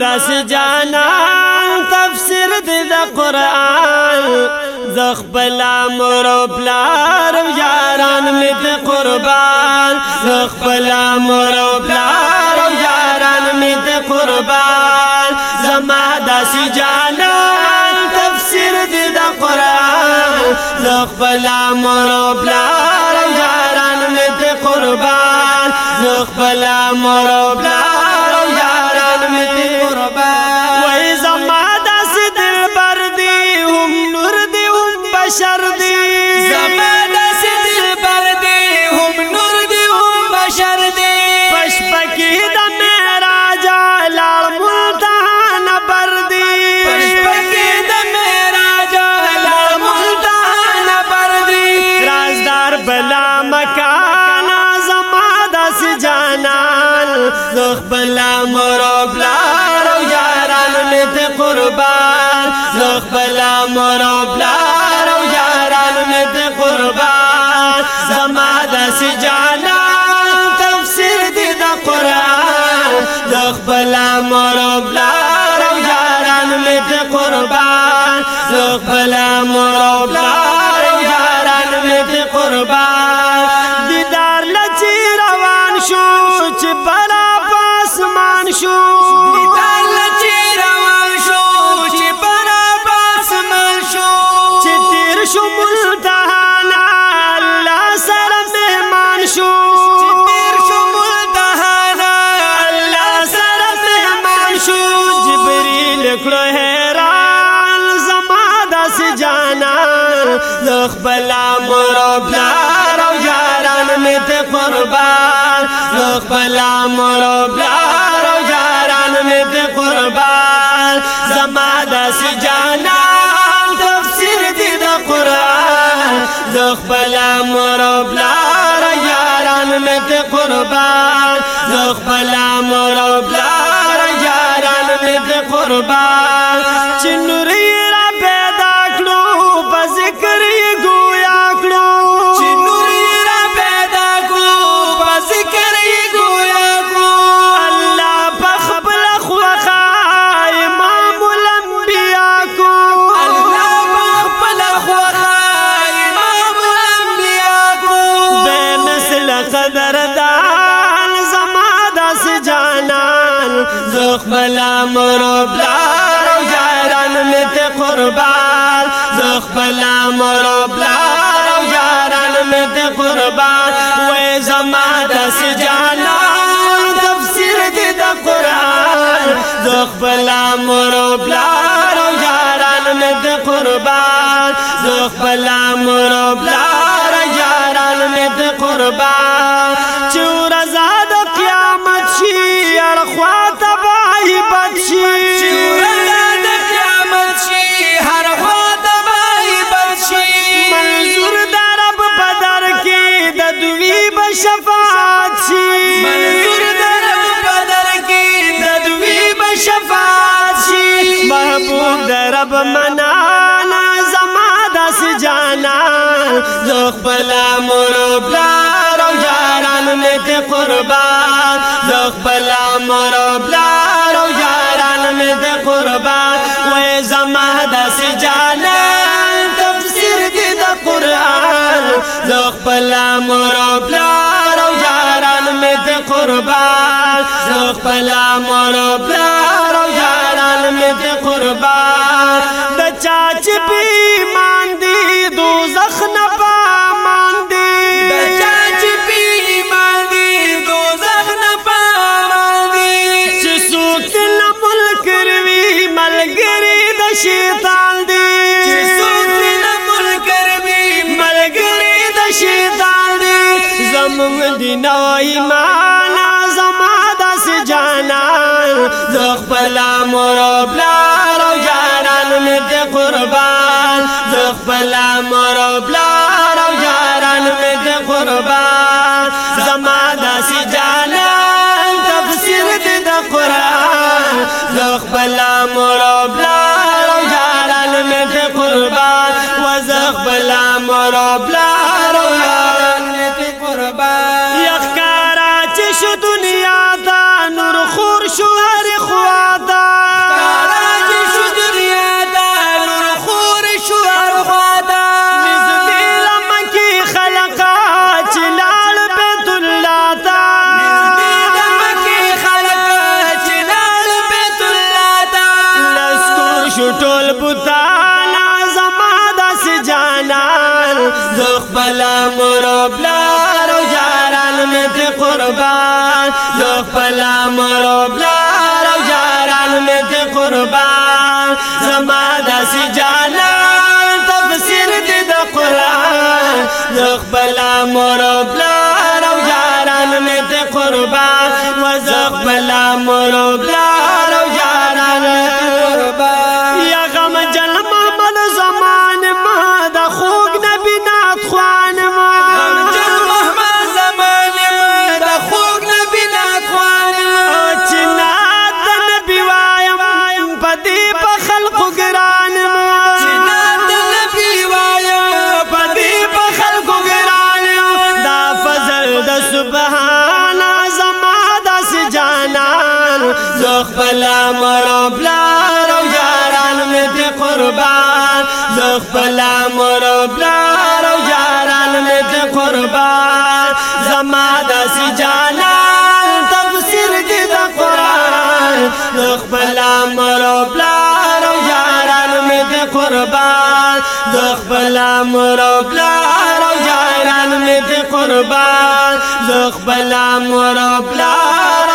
داس جانا تفسیر دی دا قرآن زخبلا مرو پلار یاران می دی قربان زخبلا مرو پلار یاران می دی قربان زما داس جانا تفسیر دی دا قرآن زخبلا مرو پلار یاران می دی قربان زخبلا مرو پلار زخبل مور او بلار او یاران می ته قربان زخبل مور او بلار او یاران می ته قربان زما د سجانا تفسیر دی د قران زخبل مور او بلار او یاران می ته قربان زخبل مور او بلار زخبلا مرو بلار او یاران می ته قربان زخبلا مرو بلار او یاران می ته قربان زما داس جانا تفسیر دی د قران زخبلا مرو بلار یاران می ته قربان زخبلا مرو بلار یاران می ته قربان زخبل امر بلار او یاران مت قربان زخبل امر بلار او یاران مت قربان و زما دس جانا تفسیر دې د قران زخبل امر بلار او یاران مت قربان زخبل امر بلار یاران مت قربان چور زاد قیامت شي اړخوا بشفاعت شي منظور در بدر کی تدوی بشفاعت شي محبوب در رب نا زما داس جانا زخ بلا مور بلا رو جاران نت قربان زخ بلا مور بلا پلا مرو بلا رو یاران می دی قربان پلا مرو بلا رو یاران می دی قربان زما سی جانان تفسیر دی قران زخ پلا مرو بلا او یاران می دی قربان و پلا مرو بلا رو یاران می دی قربان خپل مرو بلار او یاران مې ته قربان زه خپل مرو بلار او یاران مې ته قربان زما داسې جانان تفسیر دې د قران زه خپل مرو بلار او یاران مې ته قربان وزه خپل مرو بلار زخبل مرا بلار او یاران می دی قربان زخبل مرا بلار او یاران می دی قربان زما داسی جانان تفسیر دی دا قرآن زخبل مرا بلار او یاران می دی قربان زخبل مرا بلار او یاران می دی قربان زخبل مرا بلار